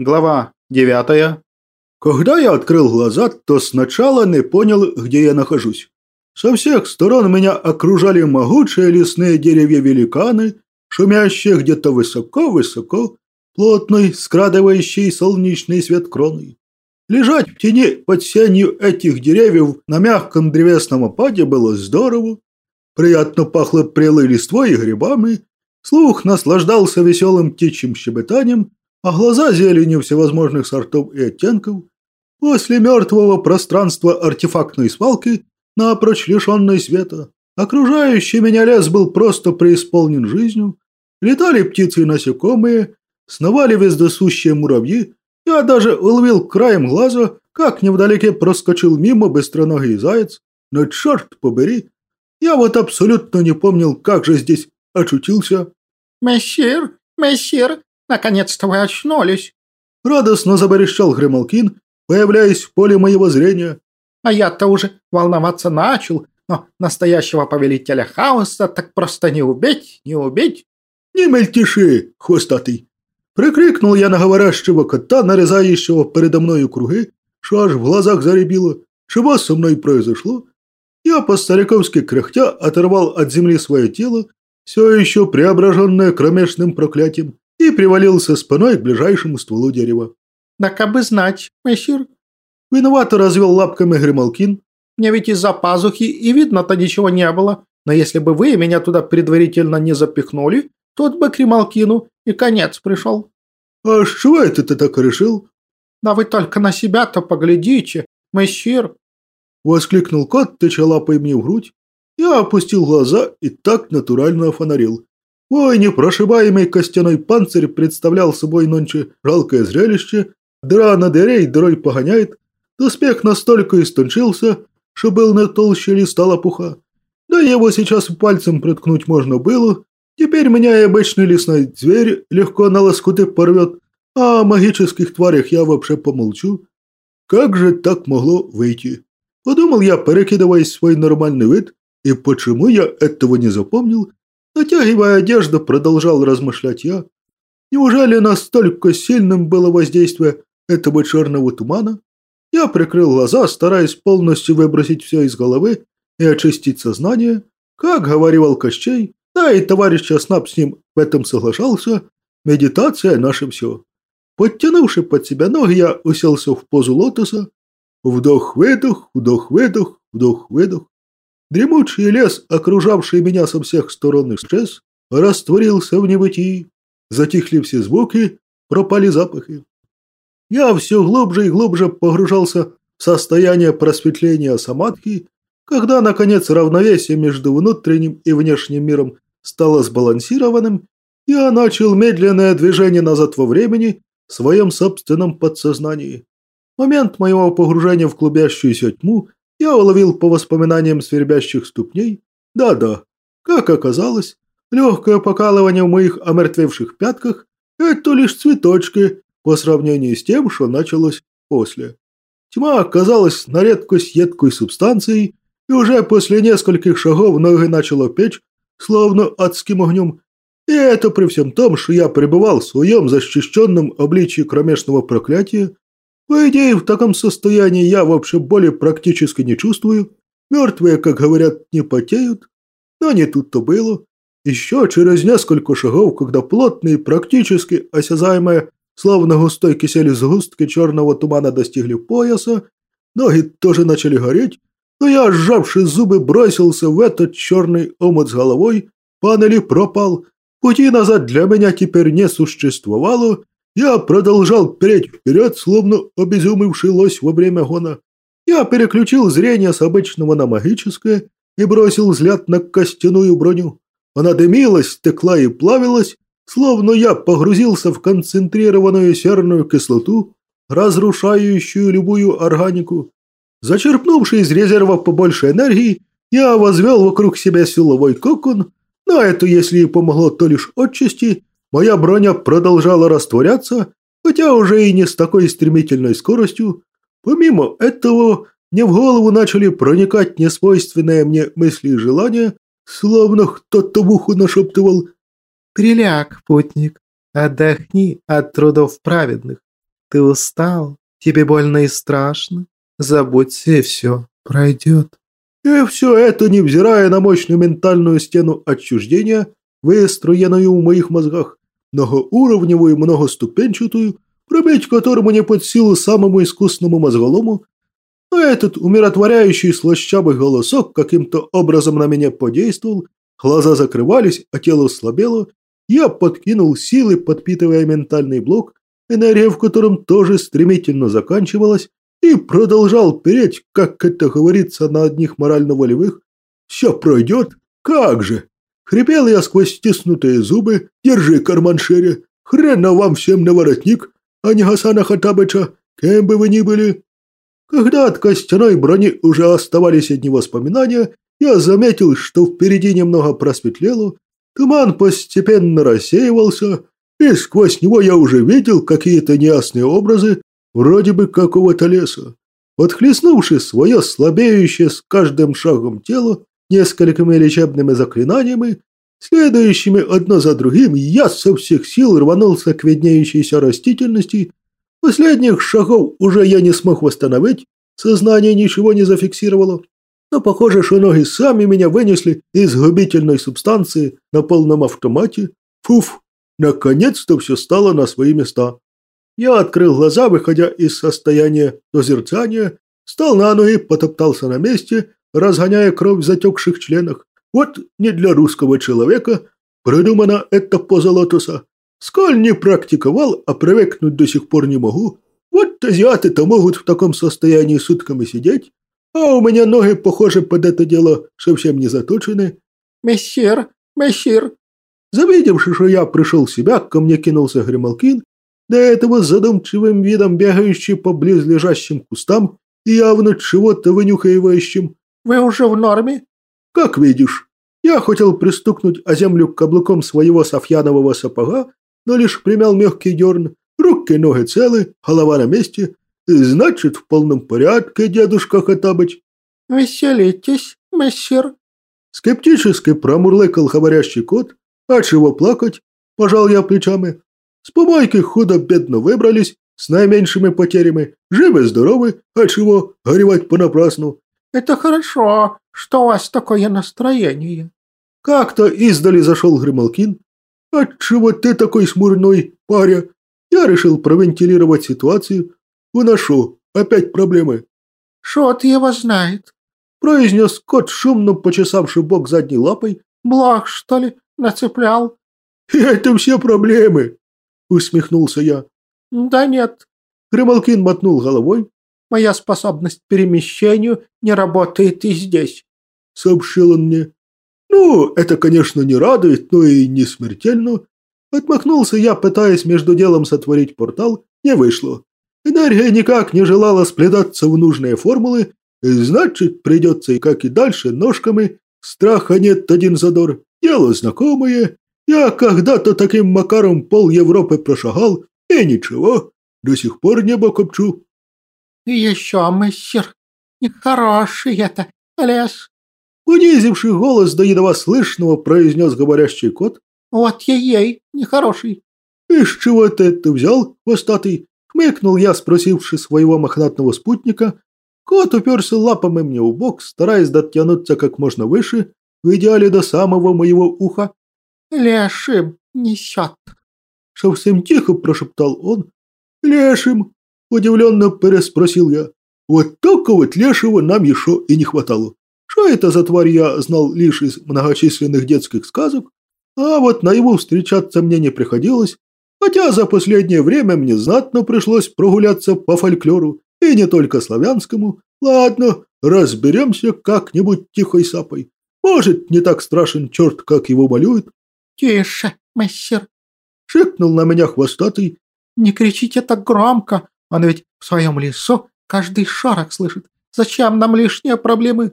Глава 9. Когда я открыл глаза, то сначала не понял, где я нахожусь. Со всех сторон меня окружали могучие лесные деревья-великаны, шумящие где-то высоко-высоко, плотной, скрадывающей солнечный свет кроной. Лежать в тени под сенью этих деревьев на мягком древесном опаде было здорово. Приятно пахло прелой листвой и грибами, слух наслаждался веселым птичьим щебетанием, а глаза зеленью всевозможных сортов и оттенков. После мертвого пространства артефактной свалки, напрочь лишенной света, окружающий меня лес был просто преисполнен жизнью. Летали птицы и насекомые, сновали вездесущие муравьи. Я даже уловил краем глаза, как невдалеке проскочил мимо быстроногий заяц. Но черт побери, я вот абсолютно не помнил, как же здесь очутился. «Мессир, мессир, Наконец-то вы очнулись!» Радостно заборещал Гремалкин, появляясь в поле моего зрения. «А я-то уже волноваться начал, но настоящего повелителя хаоса так просто не убить, не убить!» «Не мельтеши, хвостатый!» Прикрикнул я на говорящего кота, нарезающего передо мною круги, что аж в глазах заребило. Чего со мной произошло? Я по-стариковски кряхтя оторвал от земли свое тело, все еще преображенное кромешным проклятием, и привалился спиной к ближайшему стволу дерева. «Да как бы знать, мессир!» Виновато развел лапками Грималкин. «Мне ведь из-за пазухи и видно-то ничего не было, но если бы вы меня туда предварительно не запихнули, тот бы Грималкину и конец пришел». «А с чего это ты так решил?» «Да вы только на себя-то поглядите, мессир!» Воскликнул кот, тыча лапой мне в грудь. Я опустил глаза и так натурально офонарил. Мой непрошибаемый костяной панцирь представлял собой нонче жалкое зрелище, дыра на дыре и дырой погоняет, доспех настолько истончился, что был на толще листа лопуха. Да его сейчас пальцем проткнуть можно было, теперь меня и обычный лесной зверь легко на лоскуты порвет, а о магических тварях я вообще помолчу. Как же так могло выйти? Подумал я, перекидываясь свой нормальный вид, и почему я этого не запомнил, Натягивая одежду, продолжал размышлять я. Неужели настолько сильным было воздействие этого черного тумана? Я прикрыл глаза, стараясь полностью выбросить все из головы и очистить сознание. Как говорил Кощей, да и товарищ Оснап с ним в этом соглашался, медитация – наше все. Подтянувши под себя ноги, я уселся в позу лотоса. Вдох-выдох, вдох-выдох, вдох-выдох. Дремучий лес, окружавший меня со всех сторон, исчез, растворился в небытии. Затихли все звуки, пропали запахи. Я все глубже и глубже погружался в состояние просветления самадхи, когда, наконец, равновесие между внутренним и внешним миром стало сбалансированным, я начал медленное движение назад во времени в своем собственном подсознании. Момент моего погружения в клубящуюся тьму я уловил по воспоминаниям свербящих ступней. Да-да, как оказалось, легкое покалывание в моих омертвевших пятках – это лишь цветочки по сравнению с тем, что началось после. Тьма оказалась на редкость едкой субстанцией, и уже после нескольких шагов ноги начало печь, словно адским огнем. И это при всем том, что я пребывал в своем защищенном обличии кромешного проклятия, по идее, в таком состоянии я вообще боли практически не чувствую. Мертвые, как говорят, не потеют. Но не тут-то было. Еще через несколько шагов, когда плотные, практически осязаемые, словно густой кисель сгустки черного тумана достигли пояса, ноги тоже начали гореть, но я, сжавши зубы, бросился в этот черный омут с головой, панели пропал, пути назад для меня теперь не существовало, я продолжал переть вперед, словно обезумевший лось во время гона. Я переключил зрение с обычного на магическое и бросил взгляд на костяную броню. Она дымилась, текла и плавилась, словно я погрузился в концентрированную серную кислоту, разрушающую любую органику. Зачерпнувший из резерва побольше энергии, я возвел вокруг себя силовой кокон, но это, если и помогло, то лишь отчасти, Моя броня продолжала растворяться, хотя уже и не с такой стремительной скоростью. Помимо этого, мне в голову начали проникать несвойственные мне мысли и желания, словно кто-то в уху нашептывал «Приляг, путник, отдохни от трудов праведных. Ты устал? Тебе больно и страшно? Забудься, и все пройдет. И все это, невзирая на мощную ментальную стену отчуждения, выстроенную в моих мозгах, многоуровневую, многоступенчатую, пробить которому не под силу самому искусному мозголому, а этот умиротворяющий слащавый голосок каким-то образом на меня подействовал, глаза закрывались, а тело слабело, я подкинул силы, подпитывая ментальный блок, энергия в котором тоже стремительно заканчивалась, и продолжал переть, как это говорится на одних морально-волевых. «Все пройдет? Как же!» Хрипел я сквозь стиснутые зубы. «Держи, карман шире! Хрена вам всем на воротник, а не Хасана Хатабыча, кем бы вы ни были!» Когда от костяной брони уже оставались одни воспоминания, я заметил, что впереди немного просветлело, туман постепенно рассеивался, и сквозь него я уже видел какие-то неясные образы, вроде бы какого-то леса. Подхлестнувши свое слабеющее с каждым шагом тело несколькими лечебными заклинаниями, следующими одно за другим, я со всех сил рванулся к виднеющейся растительности. Последних шагов уже я не смог восстановить, сознание ничего не зафиксировало. Но похоже, что ноги сами меня вынесли из губительной субстанции на полном автомате. Фуф, наконец-то все стало на свои места. Я открыл глаза, выходя из состояния дозерцания, встал на ноги, потоптался на месте, разгоняя кровь в затекших членах. Вот не для русского человека придумана эта поза лотоса. Сколь не практиковал, а привыкнуть до сих пор не могу. Вот азиаты-то могут в таком состоянии сутками сидеть, а у меня ноги, похоже, под это дело совсем не заточены. «Мессир, мессир!» Завидевши, что я пришел в себя, ко мне кинулся Грималкин до этого задумчивым видом бегающий по близлежащим кустам и явно чего-то вынюхаивающим. «Вы уже в норме?» «Как видишь, я хотел пристукнуть о землю каблуком своего софьянового сапога, но лишь примял мягкий дерн, руки и ноги целы, голова на месте. Значит, в полном порядке, дедушка Хатабыч». «Веселитесь, мессир». Скептически промурлыкал говорящий кот. «А чего плакать?» – пожал я плечами. С помойки худо-бедно выбрались, с наименьшими потерями, живы-здоровы, а чего горевать понапрасну. Это хорошо, что у вас такое настроение. Как-то издали зашел Грималкин. Отчего ты такой смурной, паря? Я решил провентилировать ситуацию. Выношу, опять проблемы. Шот его знает. Произнес кот, шумно почесавший бок задней лапой. Благ, что ли, нацеплял? Это все проблемы, усмехнулся я. Да нет. Гремалкин мотнул головой. Моя способность к перемещению не работает и здесь. Сообщил он мне. Ну, это, конечно, не радует, но и не смертельно. Отмахнулся я, пытаясь между делом сотворить портал. Не вышло. Энергия никак не желала сплетаться в нужные формулы, значит, придется и как и дальше ножками. Страха нет, один задор. Дело знакомое, я когда-то таким макаром пол Европы прошагал, и ничего, до сих пор небо копчу. Еще, мессир, нехороший это лес. Унизивший голос до едва слышного, произнес говорящий кот. Вот ей-ей, нехороший. Из чего ты это взял, хвостатый? Хмыкнул я, спросивши своего мохнатного спутника. Кот уперся лапами мне в бок, стараясь дотянуться как можно выше, в идеале до самого моего уха. Лешим несет. Совсем тихо прошептал он. Лешим, удивленно переспросил я. Вот только вот лешего нам еще и не хватало. Что это за тварь я знал лишь из многочисленных детских сказок, а вот на его встречаться мне не приходилось, хотя за последнее время мне знатно пришлось прогуляться по фольклору, и не только славянскому. Ладно, разберемся как-нибудь тихой сапой. Может, не так страшен черт, как его малюют, «Тише, мессир!» – шикнул на меня хвостатый. «Не кричите так громко, он ведь в своем лесу каждый шарок слышит. Зачем нам лишние проблемы?»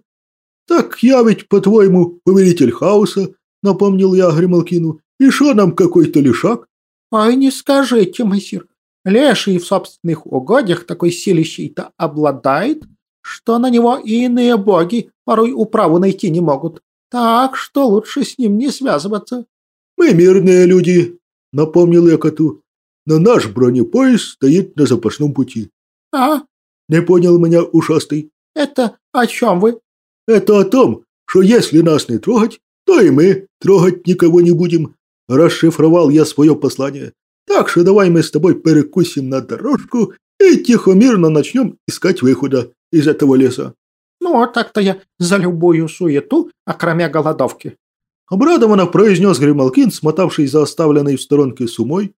«Так я ведь, по-твоему, повелитель хаоса», – напомнил я Грималкину. «И что нам какой-то лишак?» «Ай, не скажите, мессир. Леший в собственных угодьях такой силищей-то обладает, что на него и иные боги порой управу найти не могут. Так что лучше с ним не связываться». «Мы мирные люди», – напомнил я коту. Но наш бронепоезд стоит на запасном пути. А, Не понял меня ушастый. это о чем вы? Это о том, что если нас не трогать, то и мы трогать никого не будем. Расшифровал я свое послание. Так что давай мы с тобой перекусим на дорожку и тихо-мирно начнем искать выхода из этого леса. Ну, так-то я за любую суету, окромя голодовки. Обрадованно произнес Грималкин, смотавший за оставленной в сторонке сумой.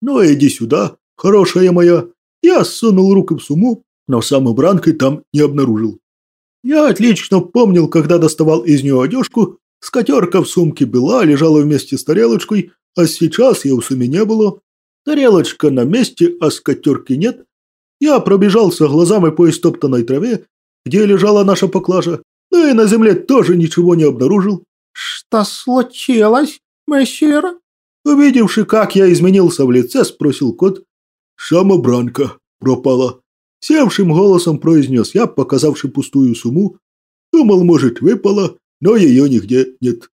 «Ну, иди сюда, хорошая моя». Я сунул руку в сумму, но самобранкой там не обнаружил. Я отлично помнил, когда доставал из нее одежку, скатерка в сумке была, лежала вместе с тарелочкой, а сейчас ее в сумме не было. Тарелочка на месте, а скатерки нет. Я пробежался глазами по истоптанной траве, где лежала наша поклажа, но и на земле тоже ничего не обнаружил. Что случилось, мессир? Увидевши, как я изменился в лице, спросил кот. «Самобранка пропала». Севшим голосом произнес я, показавший пустую сумму. Думал, может, выпала, но ее нигде нет.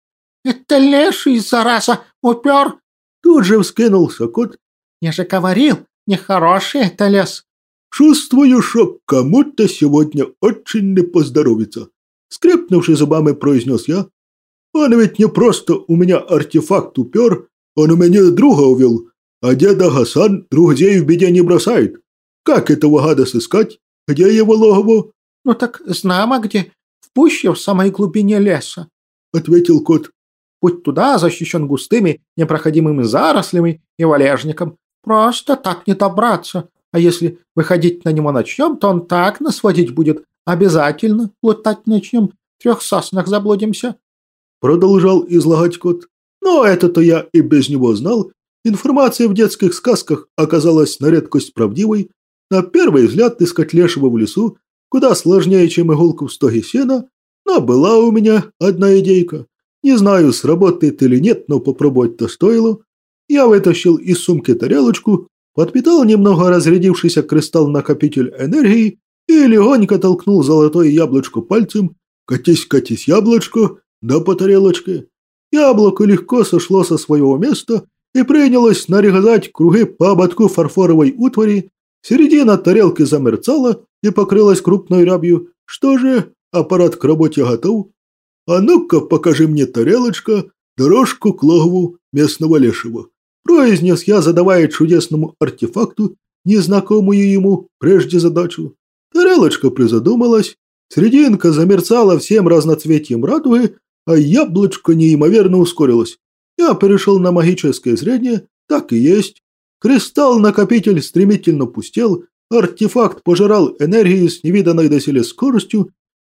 Это леший, зараза, упер. Тут же вскинулся кот. Я же говорил, нехороший это лес. Чувствую, что кому-то сегодня очень не поздоровится. Скрипнувши зубами, произнес я. Он ведь не просто у меня артефакт упер, он у меня друга увел, а деда Гасан друзей в беде не бросает. Как этого гада сыскать? Где его логово? Ну так знамо где, в пуще в самой глубине леса. Ответил кот. Путь туда защищен густыми, непроходимыми зарослями и валежником. Просто так не добраться. А если выходить на него начнем, то он так нас водить будет. Обязательно плутать начнем. В трех соснах заблудимся. Продолжал излагать кот. Но это-то я и без него знал. Информация в детских сказках оказалась на редкость правдивой. На первый взгляд искать лешего в лесу куда сложнее, чем иголку в стоге сена, но была у меня одна идейка. Не знаю, сработает или нет, но попробовать-то стоило. Я вытащил из сумки тарелочку, подпитал немного разрядившийся кристалл-накопитель энергии и легонько толкнул золотое яблочко пальцем. «Катись, катись, яблочко!» да по тарелочке. Яблоко легко сошло со своего места и принялось нарезать круги по ободку фарфоровой утвари. Середина тарелки замерцала и покрылась крупной рябью. Что же, аппарат к работе готов? А ну-ка, покажи мне тарелочка, дорожку к логову местного лешего. Произнес я, задавая чудесному артефакту незнакомую ему прежде задачу. Тарелочка призадумалась, серединка замерцала всем разноцветием радуги, а яблочко неимоверно ускорилось. Я перешел на магическое зрение, так и есть. Кристалл-накопитель стремительно пустел, артефакт пожирал энергию с невиданной доселе скоростью.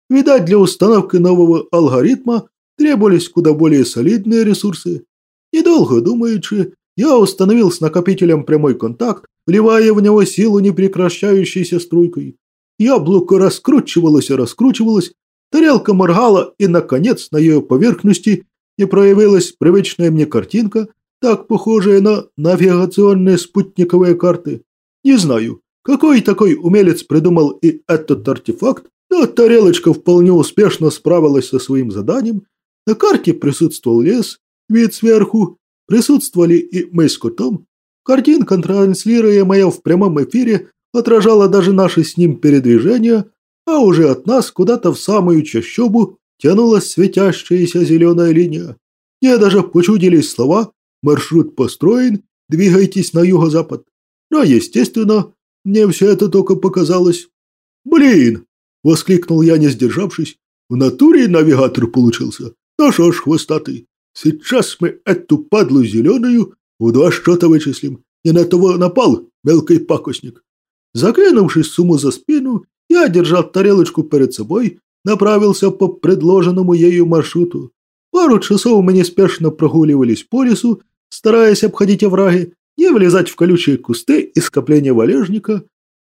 Видать, для установки нового алгоритма требовались куда более солидные ресурсы. Недолго думаючи, я установил с накопителем прямой контакт, вливая в него силу непрекращающейся струйкой. Яблоко раскручивалось и раскручивалось, Тарелка моргала, и, наконец, на ее поверхности не проявилась привычная мне картинка, так похожая на навигационные спутниковые карты. Не знаю, какой такой умелец придумал и этот артефакт, но тарелочка вполне успешно справилась со своим заданием. На карте присутствовал лес, вид сверху, присутствовали и мы с котом. Картинка, транслируемая в прямом эфире, отражала даже наши с ним передвижения, а уже от нас куда-то в самую чащобу тянулась светящаяся зеленая линия. Мне даже почудились слова «маршрут построен, двигайтесь на юго-запад». Но, естественно, мне все это только показалось. «Блин!» – воскликнул я, не сдержавшись. «В натуре навигатор получился. Ну что ж, хвостатый, сейчас мы эту падлу зеленую в два счета вычислим. Не на того напал, мелкий пакостник». Закинувшись сумму за спину, я, держал тарелочку перед собой, направился по предложенному ею маршруту. Пару часов мы неспешно прогуливались по лесу, стараясь обходить овраги, не влезать в колючие кусты и скопления валежника.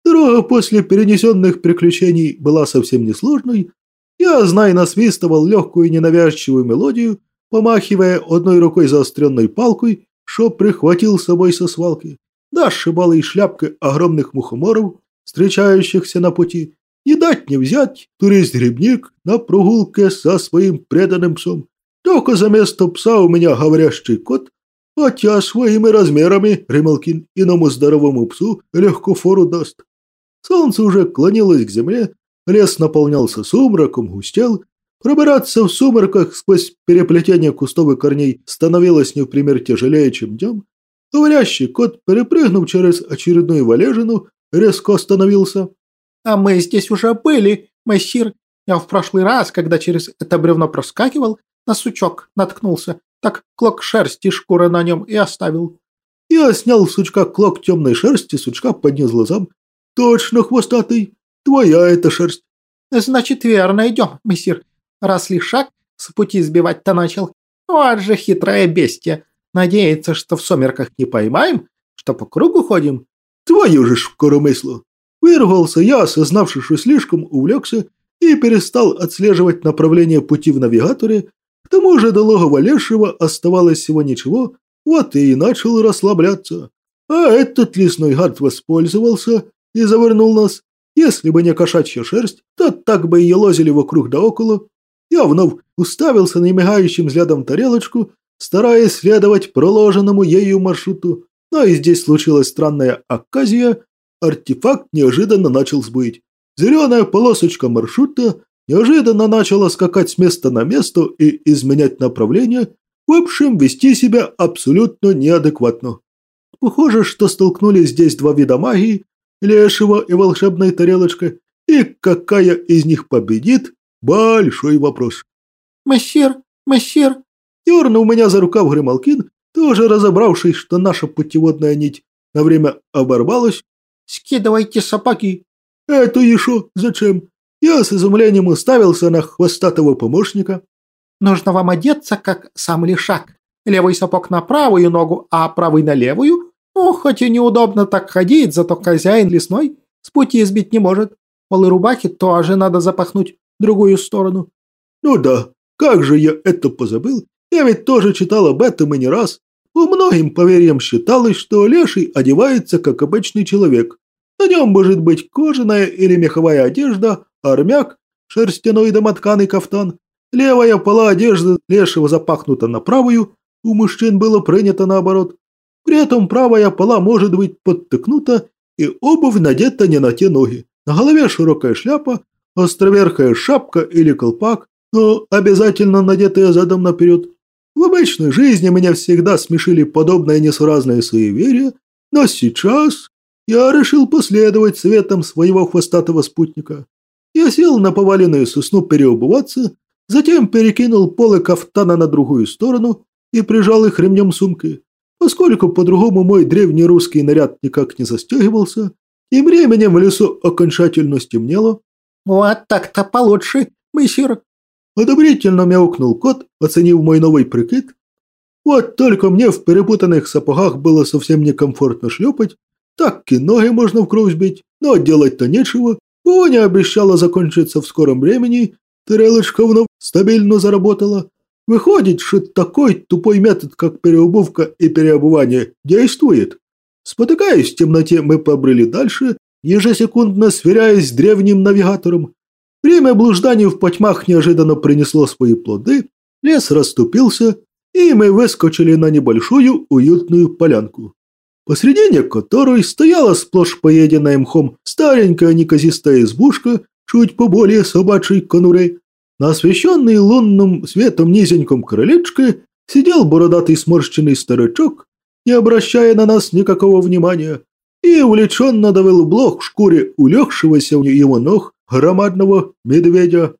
Дорога после перенесенных приключений была совсем несложной. Я, зная, насвистывал легкую ненавязчивую мелодию, помахивая одной рукой заостренной палкой, что прихватил с собой со свалки. Да, сшибала и шляпкой огромных мухоморов, встречающихся на пути, не дать не взять турист-грибник на прогулке со своим преданным псом. Только за место пса у меня говорящий кот, Хотя своими размерами Ремалкин иному здоровому псу легко фору даст. Солнце уже клонилось к земле, лес наполнялся сумраком, густел. Пробираться в сумерках сквозь переплетение кустов и корней становилось не в пример тяжелее, чем днем. Говорящий кот, перепрыгнув через очередную валежину, резко остановился. «А мы здесь уже были, мессир. Я в прошлый раз, когда через это бревно проскакивал, на сучок наткнулся. Так клок шерсти шкуры на нем и оставил». Я снял с сучка клок темной шерсти, сучка поднес глазам. «Точно, хвостатый, твоя эта шерсть». «Значит, верно идем, мессир. Раз лишак с пути сбивать-то начал. Вот же хитрое бестия. Надеется, что в сумерках не поймаем, что по кругу ходим. Твою же ж коромыслу. Вырвался я, осознавший, что слишком увлекся, и перестал отслеживать направление пути в навигаторе. К тому же до логова Лешего оставалось всего ничего, вот и начал расслабляться. А этот лесной гад воспользовался и завернул нас. Если бы не кошачья шерсть, то так бы и елозили вокруг да около. Я вновь уставился на мигающим взглядом тарелочку, стараясь следовать проложенному ею маршруту. Но и здесь случилась странная оказия. Артефакт неожиданно начал сбыть. Зеленая полосочка маршрута неожиданно начала скакать с места на место и изменять направление, в общем, вести себя абсолютно неадекватно. Похоже, что столкнулись здесь два вида магии, лешего и волшебной тарелочка, и какая из них победит – большой вопрос. «Мессир, мессир!» Дернул меня за рукав Грималкин, тоже разобравшись, что наша путеводная нить на время оборвалась. «Скидывайте сапоги!» «Это еще зачем?» Я с изумлением уставился на хвостатого помощника. «Нужно вам одеться, как сам лишак. Левый сапог на правую ногу, а правый на левую. Ну, хоть и неудобно так ходить, зато хозяин лесной с пути избить не может. Полы рубахи тоже надо запахнуть в другую сторону». «Ну да, как же я это позабыл? Я ведь тоже читал об этом и не раз. По многим поверьям считалось, что леший одевается как обычный человек. На нем может быть кожаная или меховая одежда, армяк, шерстяной домотканый кафтан. Левая пола одежды лешего запахнута на правую, у мужчин было принято наоборот. При этом правая пола может быть подтыкнута и обувь надета не на те ноги. На голове широкая шляпа, островерхая шапка или колпак, но обязательно надетая задом наперед. В обычной жизни меня всегда смешили подобные несуразные суеверия, но сейчас я решил последовать советам своего хвостатого спутника. Я сел на поваленную сосну переобуваться, затем перекинул полы кафтана на другую сторону и прижал их ремнем сумки. Поскольку по-другому мой древний русский наряд никак не застегивался, тем временем в лесу окончательно стемнело. «Вот так-то получше, мессир», Одобрительно мяукнул кот, оценив мой новый прикид. Вот только мне в перепутанных сапогах было совсем некомфортно шлепать. Так и ноги можно в кровь сбить, но делать-то нечего. Воня обещала закончиться в скором времени. Тарелочка вновь стабильно заработала. Выходит, что такой тупой метод, как переобувка и переобувание, действует. Спотыкаясь в темноте, мы побрели дальше, ежесекундно сверяясь с древним навигатором. Время блужданий в потьмах неожиданно принесло свои плоды, лес расступился, и мы выскочили на небольшую уютную полянку, посредине которой стояла сплошь поеденная мхом старенькая неказистая избушка, чуть поболее собачьей конуры. На освещенной лунным светом низеньком крылечке сидел бородатый сморщенный старичок, не обращая на нас никакого внимания, и увлеченно давил блок в шкуре улегшегося у его ног громадного медведя